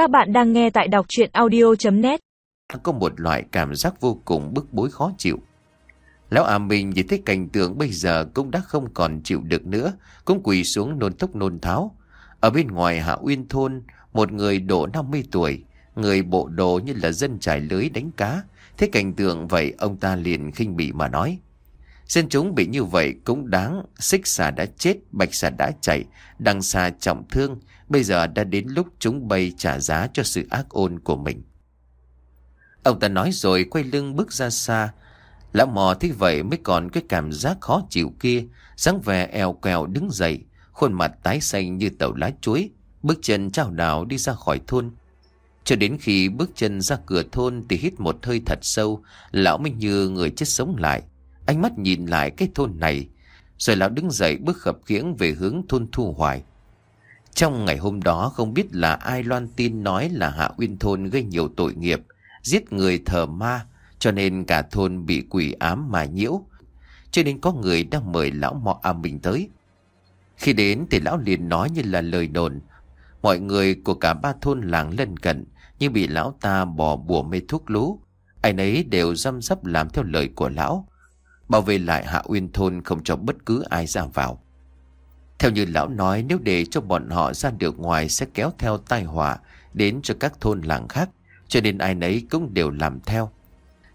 Các bạn đang nghe tại đọc chuyện audio.net Có một loại cảm giác vô cùng bức bối khó chịu. Lão à mình nhìn thấy cảnh tượng bây giờ cũng đã không còn chịu được nữa, cũng quỳ xuống nôn tốc nôn tháo. Ở bên ngoài Hạ Uyên Thôn, một người độ 50 tuổi, người bộ đồ như là dân trải lưới đánh cá. Thế cảnh tượng vậy ông ta liền khinh bị mà nói. Dân chúng bị như vậy cũng đáng, xích xà đã chết, bạch xà đã chạy, đằng xà trọng thương, bây giờ đã đến lúc chúng bay trả giá cho sự ác ôn của mình. Ông ta nói rồi quay lưng bước ra xa, lão mò thế vậy mới còn cái cảm giác khó chịu kia, dáng vẻ eo quèo đứng dậy, khuôn mặt tái xanh như tàu lá chuối, bước chân trao đảo đi ra khỏi thôn. Cho đến khi bước chân ra cửa thôn thì hít một hơi thật sâu, lão mới như người chết sống lại. Ánh mắt nhìn lại cái thôn này, rồi lão đứng dậy bước khập khiễng về hướng thôn Thu Hoài. Trong ngày hôm đó không biết là ai loan tin nói là Hạ Uyên Thôn gây nhiều tội nghiệp, giết người thờ ma, cho nên cả thôn bị quỷ ám mà nhiễu. Cho nên có người đang mời lão mọ à mình tới. Khi đến thì lão liền nói như là lời đồn. Mọi người của cả ba thôn làng lân cận như bị lão ta bỏ bùa mê thuốc lú. Ai nấy đều răm rắp làm theo lời của lão. Bảo vệ lại Hạ Uyên Thôn không cho bất cứ ai ra vào. Theo như lão nói, nếu để cho bọn họ ra được ngoài sẽ kéo theo tai họa đến cho các thôn làng khác. Cho nên ai nấy cũng đều làm theo.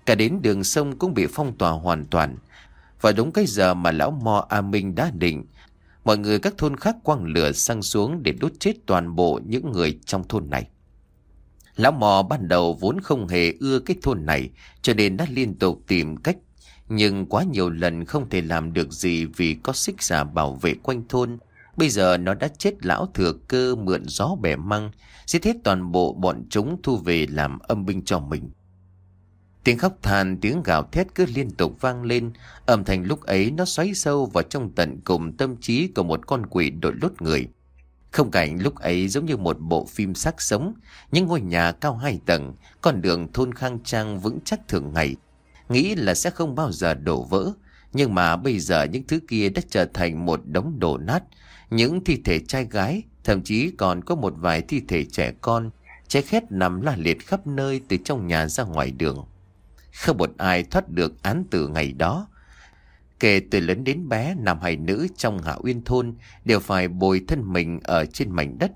Cả đến đường sông cũng bị phong tỏa hoàn toàn. Và đúng cái giờ mà lão Mo A Minh đã định, Mọi người các thôn khác quăng lửa sang xuống để đốt chết toàn bộ những người trong thôn này. Lão mò ban đầu vốn không hề ưa cái thôn này, cho nên đã liên tục tìm cách. Nhưng quá nhiều lần không thể làm được gì vì có xích giả bảo vệ quanh thôn. Bây giờ nó đã chết lão thừa cơ mượn gió bẻ măng, giết hết toàn bộ bọn chúng thu về làm âm binh cho mình. Tiếng khóc than, tiếng gào thét cứ liên tục vang lên, âm thanh lúc ấy nó xoáy sâu vào trong tận cùng tâm trí của một con quỷ đội lốt người. Không cảnh lúc ấy giống như một bộ phim sắc sống, những ngôi nhà cao hai tầng, con đường thôn khang trang vững chắc thường ngày. Nghĩ là sẽ không bao giờ đổ vỡ, nhưng mà bây giờ những thứ kia đã trở thành một đống đổ nát, những thi thể trai gái, thậm chí còn có một vài thi thể trẻ con, cháy khét nằm la liệt khắp nơi từ trong nhà ra ngoài đường. Không một ai thoát được án tử ngày đó. Kể từ lớn đến bé, nam hay nữ trong Hạ Uyên Thôn đều phải bồi thân mình ở trên mảnh đất.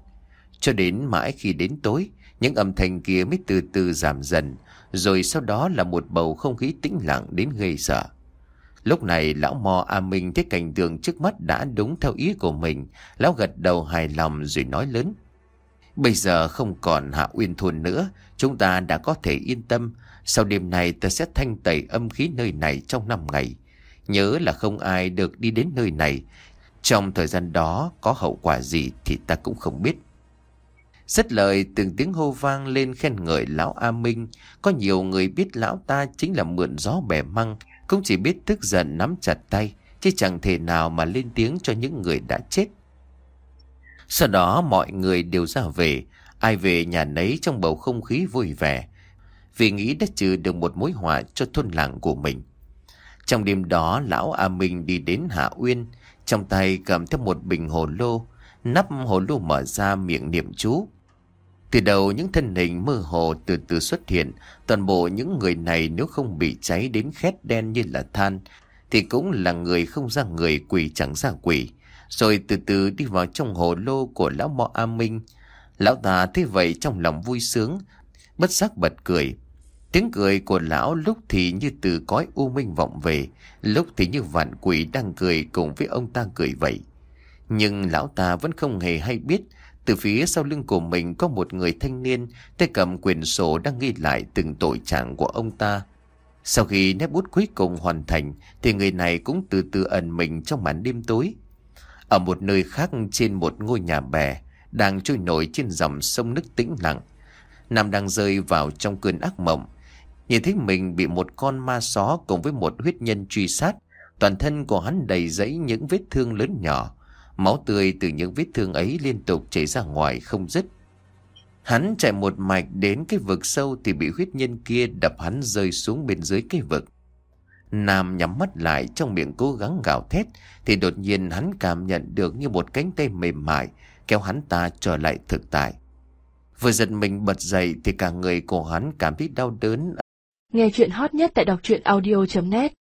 Cho đến mãi khi đến tối, những âm thanh kia mới từ từ giảm dần, rồi sau đó là một bầu không khí tĩnh lặng đến gây sợ. Lúc này lão mò A Minh thấy cảnh tượng trước mắt đã đúng theo ý của mình, lão gật đầu hài lòng rồi nói lớn. Bây giờ không còn Hạ Uyên Thôn nữa, chúng ta đã có thể yên tâm, sau đêm này ta sẽ thanh tẩy âm khí nơi này trong 5 ngày. Nhớ là không ai được đi đến nơi này. Trong thời gian đó có hậu quả gì thì ta cũng không biết. Rất lời từng tiếng hô vang lên khen ngợi lão A Minh. Có nhiều người biết lão ta chính là mượn gió bẻ măng. Cũng chỉ biết tức giận nắm chặt tay. Chứ chẳng thể nào mà lên tiếng cho những người đã chết. Sau đó mọi người đều ra về. Ai về nhà nấy trong bầu không khí vui vẻ vì nghĩ đã trừ được một mối họa cho thôn làng của mình. Trong đêm đó, lão A Minh đi đến Hạ Uyên, trong tay cầm theo một bình hồ lô, nắp hồ lô mở ra miệng niệm chú. Từ đầu những thân hình mơ hồ từ từ xuất hiện, toàn bộ những người này nếu không bị cháy đến khét đen như là than, thì cũng là người không ra người quỷ chẳng ra quỷ. Rồi từ từ đi vào trong hồ lô của lão mọ A Minh. Lão ta thế vậy trong lòng vui sướng, bất giác bật cười. Tiếng cười của lão lúc thì như từ cõi u minh vọng về, lúc thì như vạn quỷ đang cười cùng với ông ta cười vậy. Nhưng lão ta vẫn không hề hay biết, từ phía sau lưng của mình có một người thanh niên tay cầm quyển sổ đang ghi lại từng tội trạng của ông ta. Sau khi nét bút cuối cùng hoàn thành, thì người này cũng từ từ ẩn mình trong màn đêm tối. Ở một nơi khác trên một ngôi nhà bè, đang trôi nổi trên dòng sông nước tĩnh lặng. Nam đang rơi vào trong cơn ác mộng, Nhìn thấy mình bị một con ma só cùng với một huyết nhân truy sát. Toàn thân của hắn đầy dẫy những vết thương lớn nhỏ. Máu tươi từ những vết thương ấy liên tục chảy ra ngoài không dứt. Hắn chạy một mạch đến cái vực sâu thì bị huyết nhân kia đập hắn rơi xuống bên dưới cái vực. Nam nhắm mắt lại trong miệng cố gắng gào thét thì đột nhiên hắn cảm nhận được như một cánh tay mềm mại kéo hắn ta trở lại thực tại. Vừa giật mình bật dậy thì cả người của hắn cảm thấy đau đớn. Nghe chuyện hot nhất tại đọc truyện audio.net